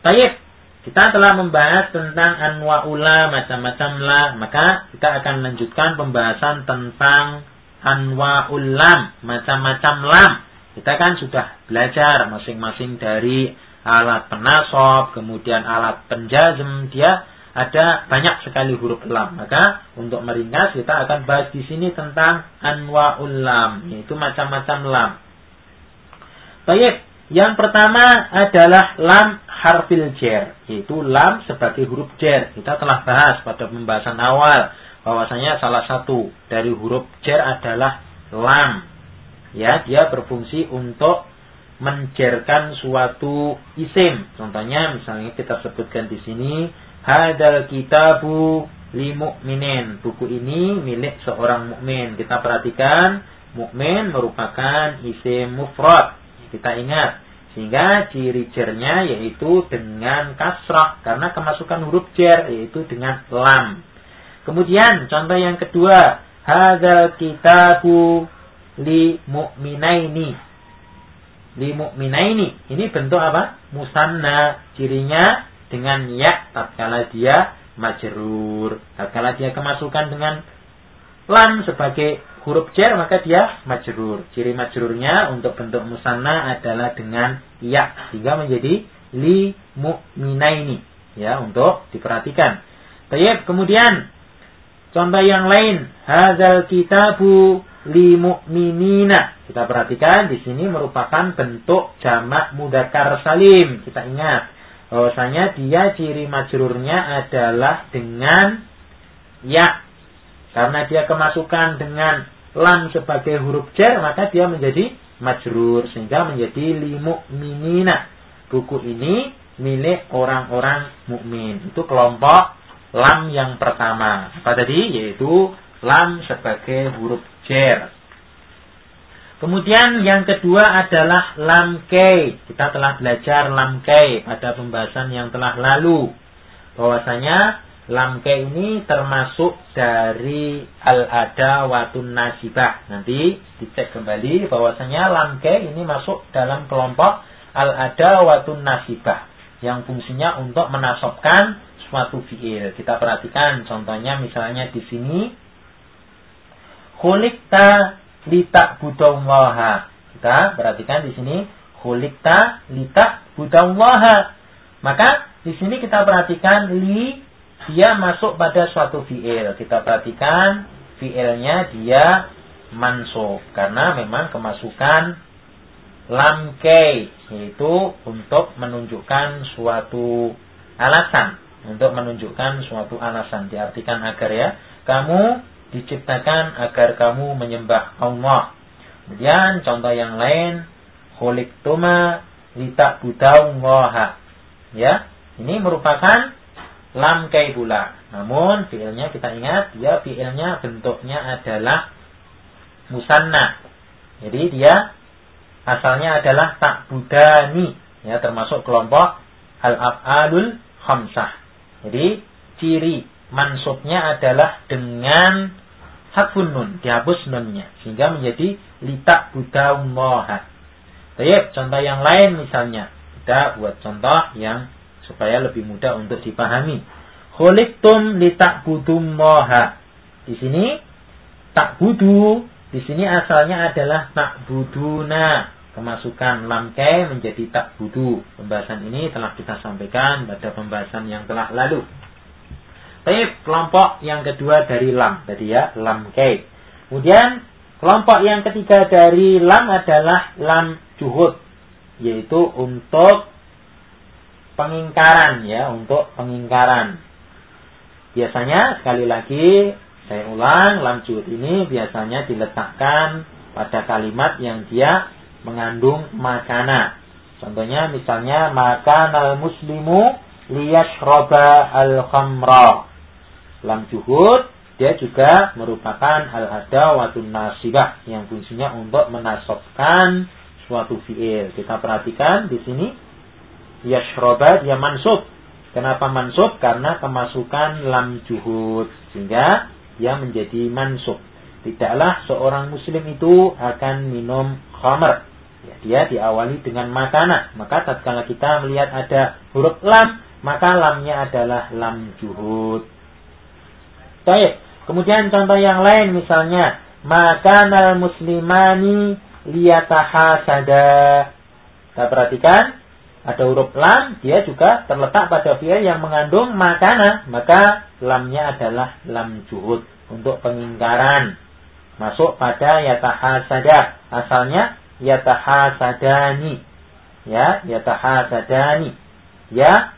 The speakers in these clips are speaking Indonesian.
Baik, kita telah membahas tentang anwa'ula macam-macam la, maka kita akan lanjutkan pembahasan tentang anwa'ul lam, macam-macam lam. Kita kan sudah belajar masing-masing dari alat penasob, kemudian alat penjazm, dia ada banyak sekali huruf lam. Maka untuk meringkas kita akan bahas di sini tentang anwa'ul lam, yaitu macam-macam lam. Baik, yang pertama adalah lam harfil jer, yaitu lam sebagai huruf jer. Kita telah bahas pada pembahasan awal bahwasanya salah satu dari huruf jer adalah lam. Ya, dia berfungsi untuk menjerkan suatu isim. Contohnya misalnya kita sebutkan di sini hadal kitabu li mu'minin. Buku ini milik seorang mukmin. Kita perhatikan mukmin merupakan isim mufrad. Kita ingat sehingga ciri jernya yaitu dengan kasrah karena kemasukan huruf jer yaitu dengan lam. Kemudian contoh yang kedua, hadal kitabu li mu'minaini. Li mu'minaini. Ini bentuk apa? Musanna. Cirinya dengan ya tatkala dia majrur. Tatkala dia kemasukan dengan lam sebagai huruf jar maka dia majrur. Ciri majrurnya untuk bentuk musanna adalah dengan ya sehingga menjadi li mu'minaini ya untuk diperhatikan. Baik, kemudian contoh yang lain, hadzal kitabu li mu'minina. Kita perhatikan di sini merupakan bentuk jamak mudakar salim. Kita ingat bahwasanya dia ciri majrurnya adalah dengan ya karena dia kemasukan dengan lam sebagai huruf jar maka dia menjadi majrur sehingga menjadi limu minina buku ini milik orang-orang mukmin. Itu kelompok lam yang pertama. Apa tadi? Yaitu lam sebagai huruf jar. Kemudian yang kedua adalah lam kei. Kita telah belajar lam kei pada pembahasan yang telah lalu. Bahwasanya lam kei ini termasuk dari al-ada watun nasibah. Nanti dicek kembali bahwasanya lam kei ini masuk dalam kelompok al-ada watun nasibah. Yang fungsinya untuk menasobkan suatu fiil. Kita perhatikan contohnya misalnya di sini. Khulikta litak budallaha. Kita perhatikan di sini khuliqta litak budallaha. Maka di sini kita perhatikan li dia masuk pada suatu fiil. Kita perhatikan fiilnya dia mansub karena memang kemasukan lam kei yaitu untuk menunjukkan suatu alasan untuk menunjukkan suatu alasan diartikan agar ya kamu diciptakan agar kamu menyembah Allah. Kemudian contoh yang lain, khuliktuma litak budaullaha. Ya, ini merupakan lam kai pula. Namun fiilnya kita ingat dia fiilnya bentuknya adalah musanna. Jadi dia asalnya adalah tak budani ya termasuk kelompok al af'alul khamsah. Jadi ciri mansubnya adalah dengan hatfun nun, dihapus nunnya sehingga menjadi litak budaullaha. Baik, contoh yang lain misalnya. Kita buat contoh yang supaya lebih mudah untuk dipahami. Khuliqtum litak budullaha. Di sini tak budu, di sini asalnya adalah tak buduna. Kemasukan lamkai menjadi tak budu. Pembahasan ini telah kita sampaikan pada pembahasan yang telah lalu. Tapi kelompok yang kedua dari lam tadi ya, lam kai. Kemudian kelompok yang ketiga dari lam adalah lam juhud, yaitu untuk pengingkaran ya, untuk pengingkaran. Biasanya sekali lagi saya ulang, lam ini biasanya diletakkan pada kalimat yang dia mengandung makana. Contohnya misalnya makan al muslimu liyashroba al khamra lam juhud dia juga merupakan al ada watun nasibah yang fungsinya untuk menasobkan suatu fiil. Kita perhatikan di sini yashroba dia mansub. Kenapa mansub? Karena kemasukan lam juhud sehingga dia menjadi mansub. Tidaklah seorang muslim itu akan minum khamr. Ya, dia diawali dengan makana. Maka tatkala kita melihat ada huruf lam, maka lamnya adalah lam juhud. Baik. Kemudian contoh yang lain misalnya, makanal muslimani liyatahasada. Kita perhatikan, ada huruf lam, dia juga terletak pada fi'il yang mengandung makana. Maka lamnya adalah lam juhud untuk pengingkaran. Masuk pada yatahasada. Asalnya yatahasadani. Ya, yatahasadani. Ya,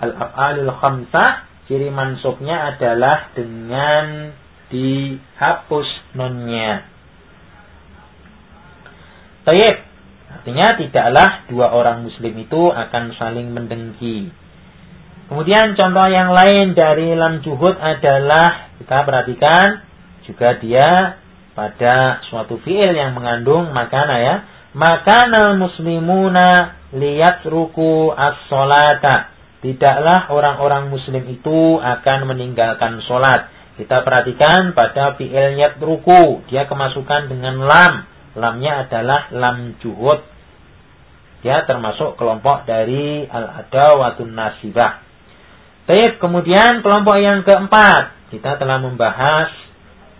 al-af'alul khamsah ciri mansubnya adalah dengan dihapus nonnya. Tayyib. Artinya tidaklah dua orang muslim itu akan saling mendengki. Kemudian contoh yang lain dari lam juhud adalah kita perhatikan juga dia pada suatu fiil yang mengandung makana ya. Makana muslimuna lihat ruku as-solata. Tidaklah orang-orang muslim itu akan meninggalkan solat. Kita perhatikan pada fiil ruku. Dia kemasukan dengan lam. Lamnya adalah lam juhud. Dia termasuk kelompok dari al-adawatun nasibah. Baik, kemudian kelompok yang keempat. Kita telah membahas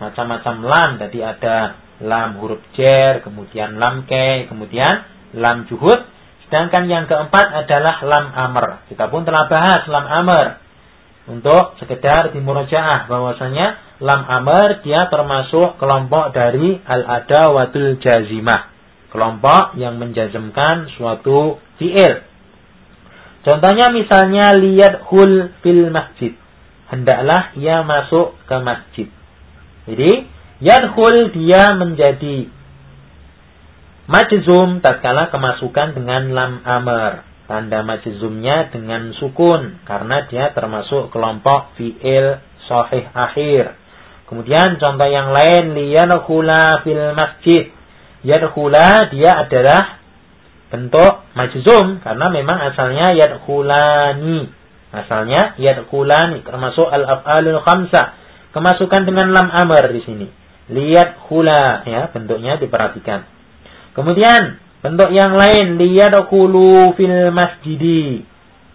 macam-macam lam. Tadi ada lam huruf jer, kemudian lam ke, kemudian lam juhud. Sedangkan yang keempat adalah lam amr. Kita pun telah bahas lam amr. Untuk sekedar dimurajaah bahwasanya lam amr dia termasuk kelompok dari al-adawatul jazimah. Kelompok yang menjazmkan suatu fi'il. Contohnya misalnya lihat hul fil masjid. Hendaklah ia masuk ke masjid. Jadi yadkhul dia menjadi majzum tatkala kemasukan dengan lam amr. Tanda majzumnya dengan sukun karena dia termasuk kelompok fi'il sahih akhir. Kemudian contoh yang lain liyadkhula fil masjid. Yadkhula dia adalah bentuk majzum karena memang asalnya yadkhulani. Asalnya yadkhulani termasuk al-af'alul khamsah Kemasukan dengan lam amr di sini. Lihat hula ya bentuknya diperhatikan. Kemudian bentuk yang lain lihat hulu fil masjidi.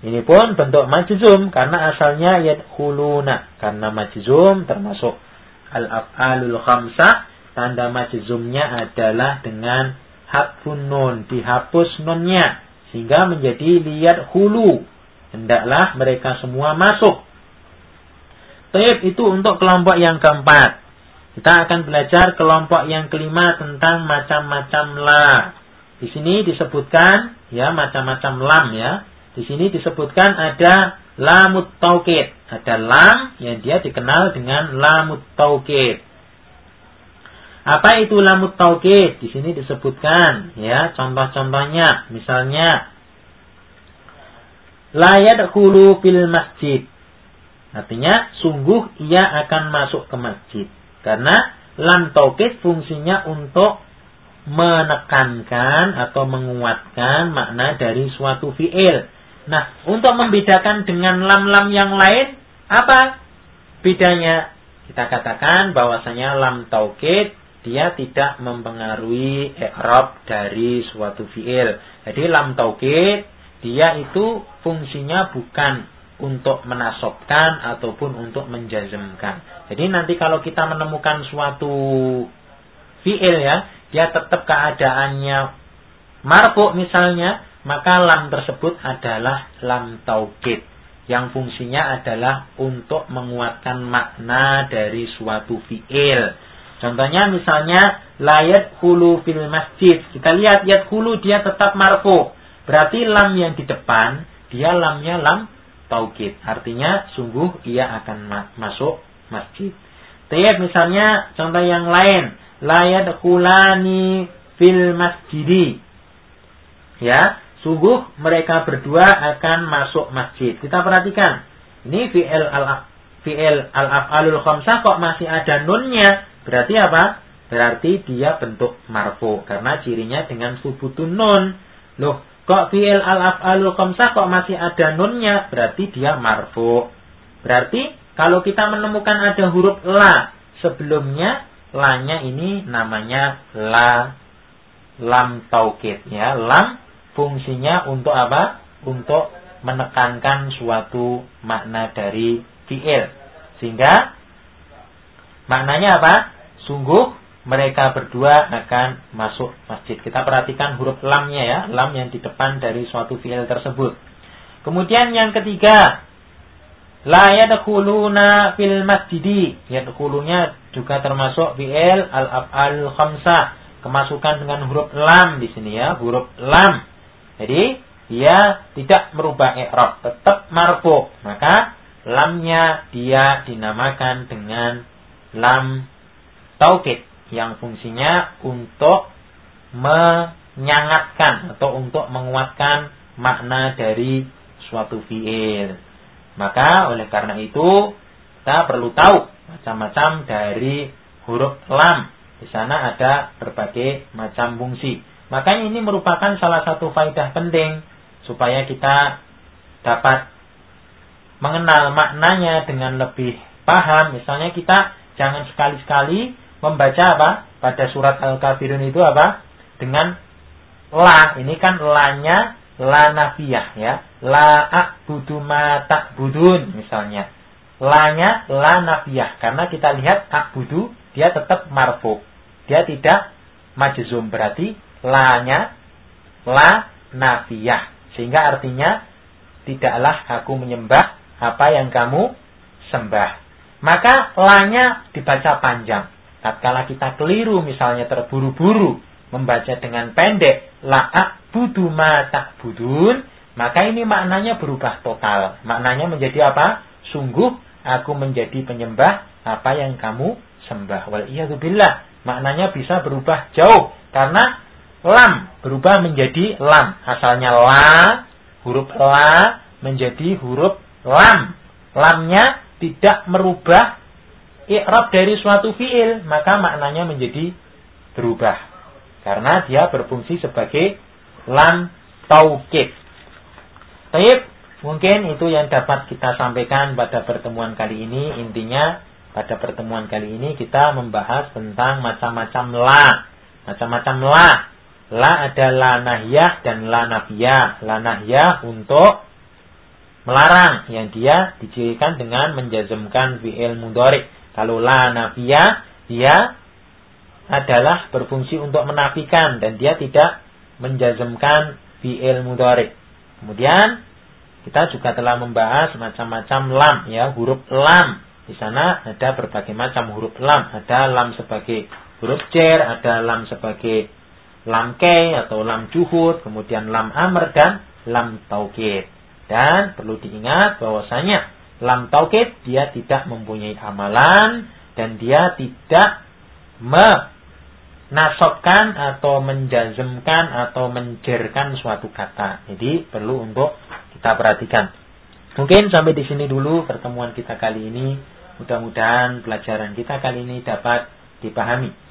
Ini pun bentuk majzum karena asalnya huluna karena majzum termasuk al-af'alul khamsah tanda majzumnya adalah dengan hatfun nun dihapus nunnya sehingga menjadi lihat hulu hendaklah mereka semua masuk Taib itu untuk kelompok yang keempat. Kita akan belajar kelompok yang kelima tentang macam-macam la. Di sini disebutkan ya macam-macam lam ya. Di sini disebutkan ada lamut taukid. Ada lam yang dia dikenal dengan lamut taukid. Apa itu lamut taukid? Di sini disebutkan ya contoh-contohnya. Misalnya layat hulu fil masjid. Artinya sungguh ia akan masuk ke masjid. Karena lam taukid fungsinya untuk menekankan atau menguatkan makna dari suatu fiil. Nah, untuk membedakan dengan lam-lam yang lain, apa bedanya? Kita katakan bahwasanya lam taukid dia tidak mempengaruhi i'rab dari suatu fiil. Jadi lam taukid dia itu fungsinya bukan untuk menasobkan ataupun untuk menjazmkan. Jadi nanti kalau kita menemukan suatu fiil ya, dia tetap keadaannya marfu misalnya, maka lam tersebut adalah lam taukid yang fungsinya adalah untuk menguatkan makna dari suatu fiil. Contohnya misalnya layat hulu fil masjid. Kita lihat yat hulu dia tetap marfu. Berarti lam yang di depan dia lamnya lam taukid. Artinya sungguh ia akan ma masuk masjid. Tayyib misalnya contoh yang lain. Layad khulani fil masjidi. Ya, sungguh mereka berdua akan masuk masjid. Kita perhatikan. Ini fi'il al fi'il al-af'alul khamsah kok masih ada nunnya. Berarti apa? Berarti dia bentuk marfu karena cirinya dengan subutun nun. Loh, Kok fi'il al-af'alul khamsah kok masih ada nunnya? Berarti dia marfu. Berarti kalau kita menemukan ada huruf la sebelumnya, la-nya ini namanya la lam taukid ya. Lam fungsinya untuk apa? Untuk menekankan suatu makna dari fi'il. Sehingga maknanya apa? Sungguh mereka berdua akan masuk masjid. Kita perhatikan huruf lamnya ya, lam yang di depan dari suatu fi'il tersebut. Kemudian yang ketiga, la yadkhuluna fil masjidi. Yadkhulunya juga termasuk fi'il al-af'al khamsah. Kemasukan dengan huruf lam di sini ya, huruf lam. Jadi dia tidak merubah i'rab, tetap marfu. Maka lamnya dia dinamakan dengan lam taukid yang fungsinya untuk menyangatkan atau untuk menguatkan makna dari suatu fiil. Maka oleh karena itu kita perlu tahu macam-macam dari huruf lam. Di sana ada berbagai macam fungsi. Makanya ini merupakan salah satu faidah penting supaya kita dapat mengenal maknanya dengan lebih paham. Misalnya kita jangan sekali-sekali membaca apa? Pada surat Al-Kafirun itu apa? Dengan la. Ini kan la-nya la nafiyah ya. La a'budu ma ta'budun misalnya. La-nya la nafiyah. Karena kita lihat a'budu dia tetap marfu. Dia tidak majzum. Berarti la-nya la nafiyah. Sehingga artinya tidaklah aku menyembah apa yang kamu sembah. Maka la-nya dibaca panjang. Tatkala kita keliru misalnya terburu-buru membaca dengan pendek la budu ma budun, maka ini maknanya berubah total. Maknanya menjadi apa? Sungguh aku menjadi penyembah apa yang kamu sembah. Wal billah. Maknanya bisa berubah jauh karena lam berubah menjadi lam. Asalnya la, huruf la menjadi huruf lam. Lamnya tidak merubah i'rab dari suatu fiil, maka maknanya menjadi berubah. Karena dia berfungsi sebagai lam taukid. Baik, mungkin itu yang dapat kita sampaikan pada pertemuan kali ini. Intinya pada pertemuan kali ini kita membahas tentang macam-macam la. Macam-macam la. La ada la nahyah dan la nafiyah. La nahyah untuk melarang yang dia dicirikan dengan menjazmkan fi'il mudhari kalau la nafiyah, dia adalah berfungsi untuk menafikan dan dia tidak menjazmkan fi'il mudhari. Kemudian kita juga telah membahas macam-macam lam ya, huruf lam. Di sana ada berbagai macam huruf lam. Ada lam sebagai huruf cer, ada lam sebagai lam kei atau lam juhud, kemudian lam amr dan lam taukid. Dan perlu diingat bahwasanya lam taukid dia tidak mempunyai amalan dan dia tidak menasokkan atau menjazmkan atau menjerkan suatu kata. Jadi perlu untuk kita perhatikan. Mungkin sampai di sini dulu pertemuan kita kali ini. Mudah-mudahan pelajaran kita kali ini dapat dipahami.